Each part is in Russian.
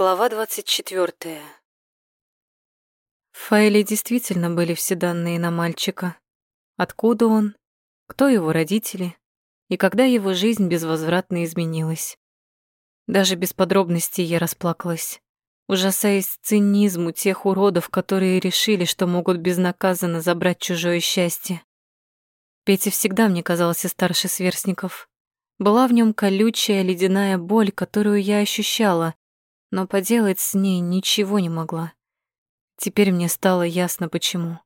Глава 24. В файле действительно были все данные на мальчика. Откуда он, кто его родители и когда его жизнь безвозвратно изменилась. Даже без подробностей я расплакалась, ужасаясь цинизму тех уродов, которые решили, что могут безнаказанно забрать чужое счастье. Петя всегда мне казался старше сверстников. Была в нем колючая ледяная боль, которую я ощущала, но поделать с ней ничего не могла. Теперь мне стало ясно, почему.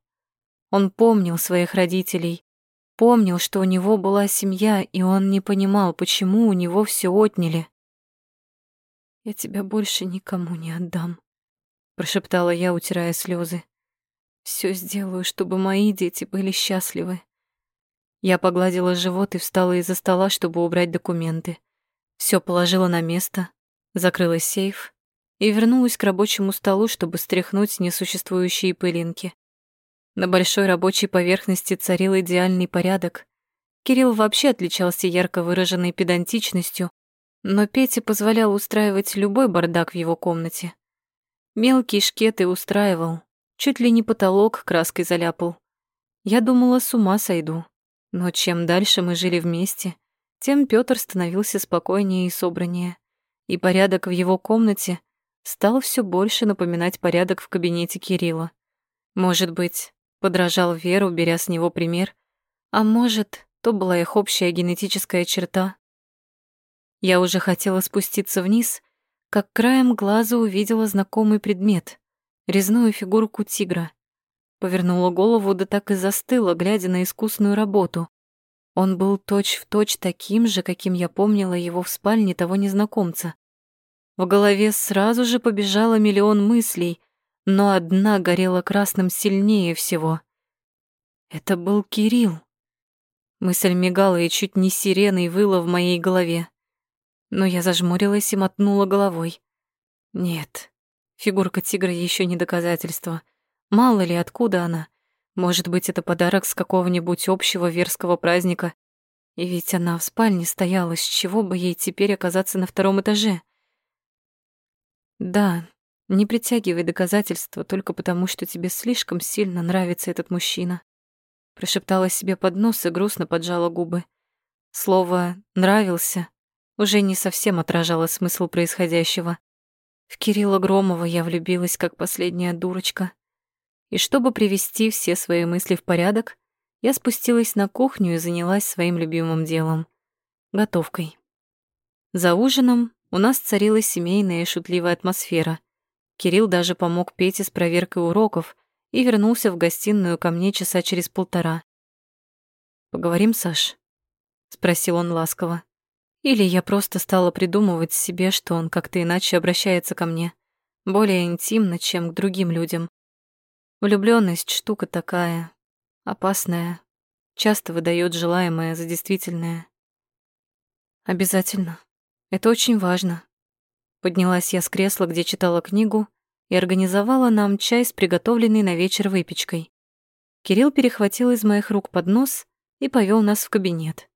Он помнил своих родителей, помнил, что у него была семья, и он не понимал, почему у него все отняли. «Я тебя больше никому не отдам», — прошептала я, утирая слезы. Все сделаю, чтобы мои дети были счастливы». Я погладила живот и встала из-за стола, чтобы убрать документы. Все положила на место, закрыла сейф и вернулась к рабочему столу, чтобы стряхнуть несуществующие пылинки. На большой рабочей поверхности царил идеальный порядок. Кирилл вообще отличался ярко выраженной педантичностью, но Пете позволял устраивать любой бардак в его комнате. Мелкие шкеты устраивал, чуть ли не потолок краской заляпал. Я думала, с ума сойду. Но чем дальше мы жили вместе, тем Пётр становился спокойнее и собраннее. И порядок в его комнате стал все больше напоминать порядок в кабинете Кирилла. Может быть, подражал Веру, беря с него пример, а может, то была их общая генетическая черта. Я уже хотела спуститься вниз, как краем глаза увидела знакомый предмет — резную фигурку тигра. Повернула голову, да так и застыла, глядя на искусную работу. Он был точь-в-точь точь таким же, каким я помнила его в спальне того незнакомца. В голове сразу же побежало миллион мыслей, но одна горела красным сильнее всего. Это был Кирилл. Мысль мигала и чуть не сиреной выла в моей голове. Но я зажмурилась и мотнула головой. Нет, фигурка тигра еще не доказательство. Мало ли, откуда она. Может быть, это подарок с какого-нибудь общего верского праздника. И ведь она в спальне стояла, с чего бы ей теперь оказаться на втором этаже? Да, не притягивай доказательства только потому, что тебе слишком сильно нравится этот мужчина. Прошептала себе под нос и грустно поджала губы. Слово «нравился» уже не совсем отражало смысл происходящего. В Кирилла Громова я влюбилась как последняя дурочка. И чтобы привести все свои мысли в порядок, я спустилась на кухню и занялась своим любимым делом — готовкой. За ужином у нас царила семейная и шутливая атмосфера. Кирилл даже помог Пете с проверкой уроков и вернулся в гостиную ко мне часа через полтора. «Поговорим, Саш?» — спросил он ласково. Или я просто стала придумывать себе, что он как-то иначе обращается ко мне, более интимно, чем к другим людям. Влюблённость штука такая, опасная, часто выдает желаемое за действительное. Обязательно. Это очень важно. Поднялась я с кресла, где читала книгу, и организовала нам чай с приготовленной на вечер выпечкой. Кирилл перехватил из моих рук поднос и повел нас в кабинет.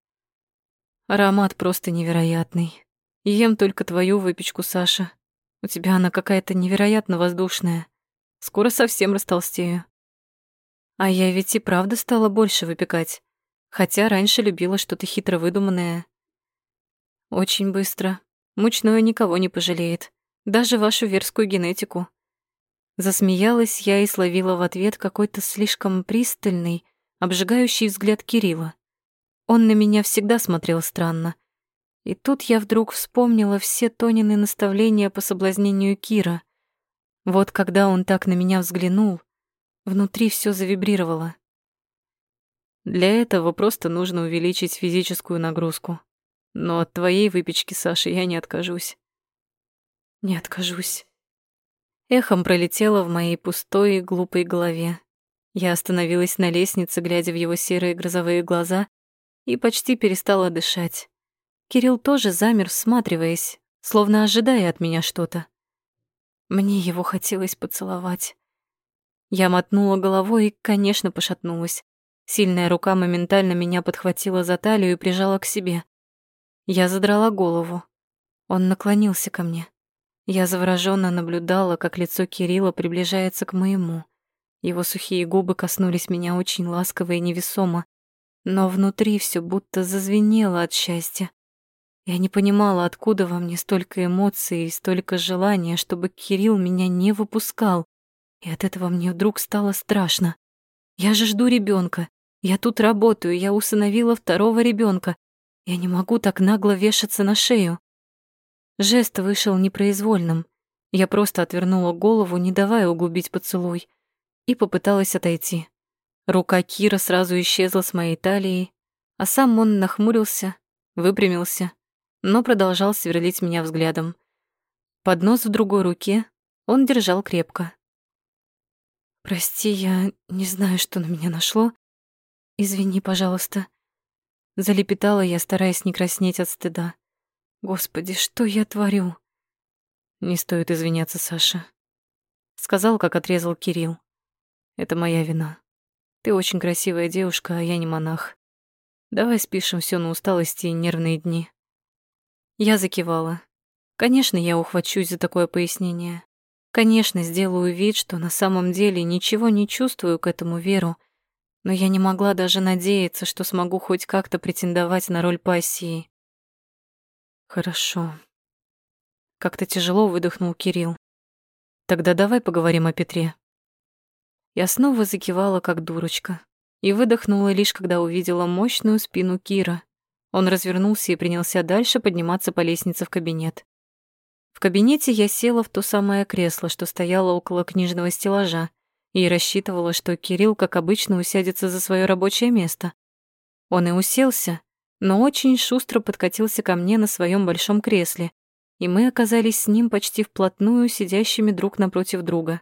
Аромат просто невероятный. Ем только твою выпечку, Саша. У тебя она какая-то невероятно воздушная. Скоро совсем растолстею. А я ведь и правда стала больше выпекать, хотя раньше любила что-то хитро выдуманное. Очень быстро. Мучное никого не пожалеет. Даже вашу верскую генетику. Засмеялась я и словила в ответ какой-то слишком пристальный, обжигающий взгляд Кирилла. Он на меня всегда смотрел странно. И тут я вдруг вспомнила все Тонины наставления по соблазнению Кира. Вот когда он так на меня взглянул, внутри все завибрировало. Для этого просто нужно увеличить физическую нагрузку. Но от твоей выпечки, Саша, я не откажусь. Не откажусь. Эхом пролетело в моей пустой и глупой голове. Я остановилась на лестнице, глядя в его серые грозовые глаза, и почти перестала дышать. Кирилл тоже замер, всматриваясь, словно ожидая от меня что-то. Мне его хотелось поцеловать. Я мотнула головой и, конечно, пошатнулась. Сильная рука моментально меня подхватила за талию и прижала к себе. Я задрала голову. Он наклонился ко мне. Я завороженно наблюдала, как лицо Кирилла приближается к моему. Его сухие губы коснулись меня очень ласково и невесомо, но внутри все будто зазвенело от счастья. Я не понимала, откуда во мне столько эмоций и столько желания, чтобы Кирилл меня не выпускал. И от этого мне вдруг стало страшно. Я же жду ребенка. Я тут работаю, я усыновила второго ребенка. Я не могу так нагло вешаться на шею. Жест вышел непроизвольным. Я просто отвернула голову, не давая углубить поцелуй, и попыталась отойти. Рука Кира сразу исчезла с моей талии, а сам он нахмурился, выпрямился, но продолжал сверлить меня взглядом. Поднос в другой руке он держал крепко. «Прости, я не знаю, что на меня нашло. Извини, пожалуйста». Залепетала я, стараясь не краснеть от стыда. «Господи, что я творю?» «Не стоит извиняться, Саша», — сказал, как отрезал Кирилл. «Это моя вина. Ты очень красивая девушка, а я не монах. Давай спишем все на усталости и нервные дни». Я закивала. Конечно, я ухвачусь за такое пояснение. Конечно, сделаю вид, что на самом деле ничего не чувствую к этому Веру, но я не могла даже надеяться, что смогу хоть как-то претендовать на роль пассии. Хорошо. Как-то тяжело выдохнул Кирилл. Тогда давай поговорим о Петре. Я снова закивала, как дурочка, и выдохнула лишь, когда увидела мощную спину Кира. Он развернулся и принялся дальше подниматься по лестнице в кабинет. В кабинете я села в то самое кресло, что стояло около книжного стеллажа, и рассчитывала, что Кирилл, как обычно, усядется за свое рабочее место. Он и уселся, но очень шустро подкатился ко мне на своем большом кресле, и мы оказались с ним почти вплотную, сидящими друг напротив друга.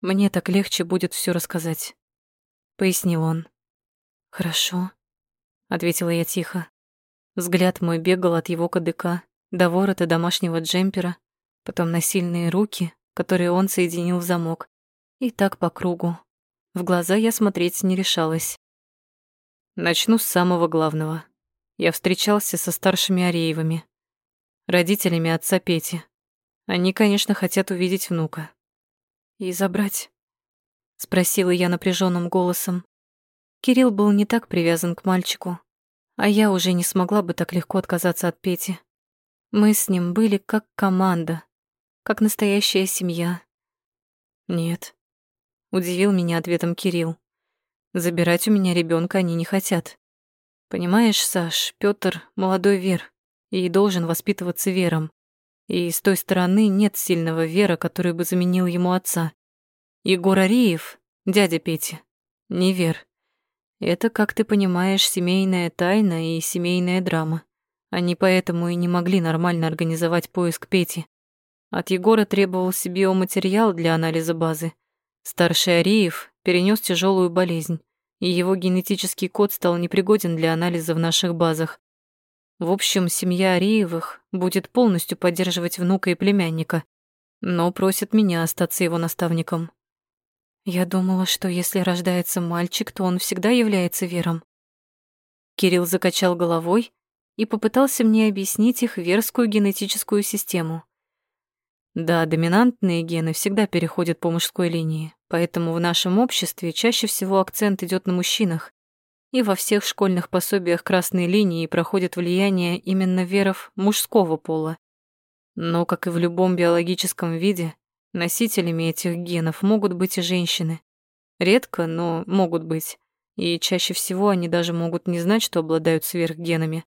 «Мне так легче будет все рассказать», — пояснил он. «Хорошо», — ответила я тихо. Взгляд мой бегал от его кадыка до ворота домашнего джемпера, потом на сильные руки, которые он соединил в замок, и так по кругу. В глаза я смотреть не решалась. Начну с самого главного. Я встречался со старшими Ареевыми, родителями отца Пети. Они, конечно, хотят увидеть внука. «И забрать?» — спросила я напряженным голосом. Кирилл был не так привязан к мальчику, а я уже не смогла бы так легко отказаться от Пети. Мы с ним были как команда, как настоящая семья. Нет, удивил меня ответом Кирилл. Забирать у меня ребенка они не хотят. Понимаешь, Саш, Пётр молодой Вер и должен воспитываться Вером. И с той стороны нет сильного Вера, который бы заменил ему отца. Егор Ариев, дядя Пети, не Вер. Это, как ты понимаешь, семейная тайна и семейная драма. Они поэтому и не могли нормально организовать поиск Пети. От Егора требовался биоматериал для анализа базы. Старший Ариев перенес тяжелую болезнь, и его генетический код стал непригоден для анализа в наших базах. В общем, семья Ариевых будет полностью поддерживать внука и племянника, но просит меня остаться его наставником. Я думала, что если рождается мальчик, то он всегда является вером. Кирилл закачал головой и попытался мне объяснить их верскую генетическую систему. Да, доминантные гены всегда переходят по мужской линии, поэтому в нашем обществе чаще всего акцент идет на мужчинах. И во всех школьных пособиях красной линии проходит влияние именно веров мужского пола. Но, как и в любом биологическом виде, носителями этих генов могут быть и женщины. Редко, но могут быть. И чаще всего они даже могут не знать, что обладают сверхгенами.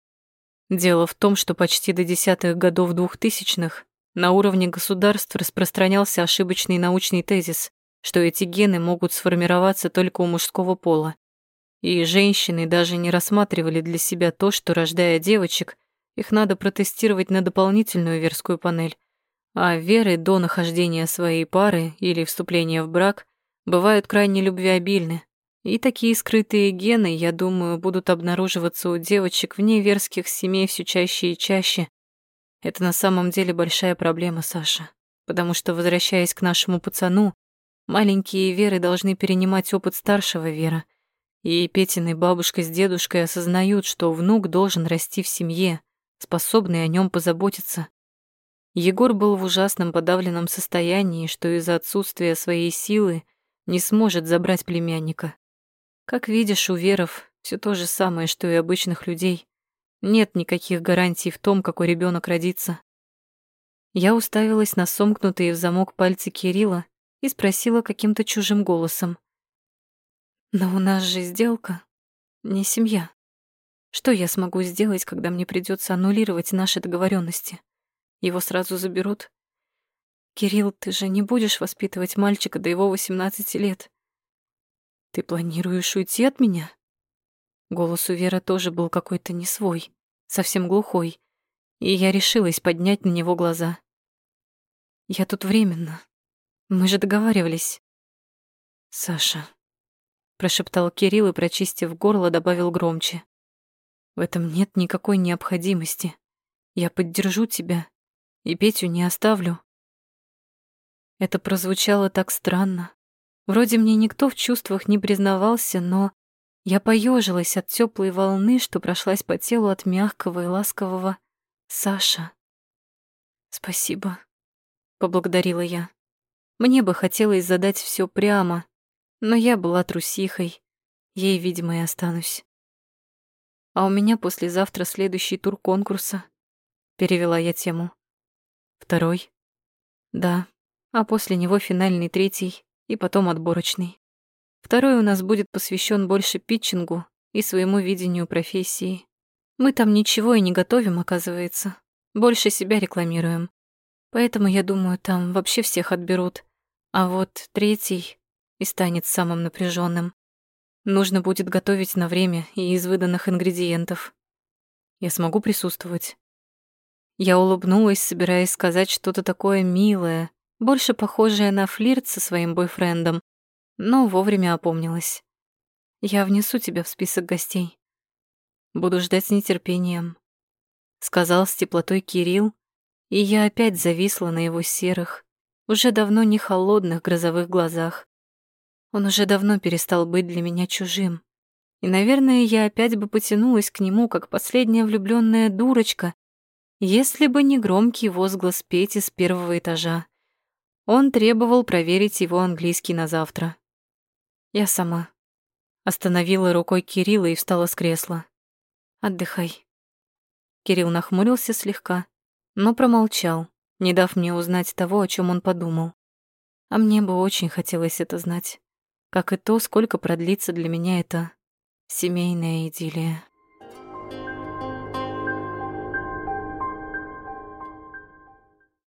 Дело в том, что почти до десятых годов двухтысячных на уровне государств распространялся ошибочный научный тезис, что эти гены могут сформироваться только у мужского пола. И женщины даже не рассматривали для себя то, что, рождая девочек, их надо протестировать на дополнительную верскую панель. А веры до нахождения своей пары или вступления в брак бывают крайне любвеобильны, и такие скрытые гены, я думаю, будут обнаруживаться у девочек вне верских семей все чаще и чаще. Это на самом деле большая проблема, Саша. Потому что, возвращаясь к нашему пацану, маленькие Веры должны перенимать опыт старшего Вера. И Петиной бабушка с дедушкой осознают, что внук должен расти в семье, способный о нем позаботиться. Егор был в ужасном подавленном состоянии, что из-за отсутствия своей силы не сможет забрать племянника. Как видишь, у Веров все то же самое, что и обычных людей. Нет никаких гарантий в том, какой ребенок родится. Я уставилась на сомкнутые в замок пальцы Кирилла и спросила каким-то чужим голосом. «Но у нас же сделка, не семья. Что я смогу сделать, когда мне придется аннулировать наши договоренности? Его сразу заберут? Кирилл, ты же не будешь воспитывать мальчика до его 18 лет. Ты планируешь уйти от меня?» Голос у Веры тоже был какой-то не свой, совсем глухой, и я решилась поднять на него глаза. «Я тут временно. Мы же договаривались». «Саша», — прошептал Кирилл и, прочистив горло, добавил громче. «В этом нет никакой необходимости. Я поддержу тебя и Петю не оставлю». Это прозвучало так странно. Вроде мне никто в чувствах не признавался, но я поежилась от теплой волны, что прошлась по телу от мягкого и ласкового «Саша». «Спасибо», — поблагодарила я. Мне бы хотелось задать все прямо, но я была трусихой, ей, видимо, и останусь. А у меня послезавтра следующий тур конкурса. Перевела я тему. Второй? Да, а после него финальный третий и потом отборочный. Второй у нас будет посвящен больше питчингу и своему видению профессии. Мы там ничего и не готовим, оказывается. Больше себя рекламируем. Поэтому, я думаю, там вообще всех отберут. А вот третий и станет самым напряженным. Нужно будет готовить на время и из выданных ингредиентов. Я смогу присутствовать. Я улыбнулась, собираясь сказать что-то такое милое, больше похожее на флирт со своим бойфрендом, но вовремя опомнилась. Я внесу тебя в список гостей. Буду ждать с нетерпением, сказал с теплотой Кирилл, и я опять зависла на его серых, уже давно не холодных грозовых глазах. Он уже давно перестал быть для меня чужим. И, наверное, я опять бы потянулась к нему, как последняя влюбленная дурочка, если бы не громкий возглас Пети с первого этажа. Он требовал проверить его английский на завтра. Я сама. Остановила рукой Кирилла и встала с кресла. Отдыхай. Кирилл нахмурился слегка, но промолчал, не дав мне узнать того, о чем он подумал. А мне бы очень хотелось это знать, как и то, сколько продлится для меня эта семейная идиллия.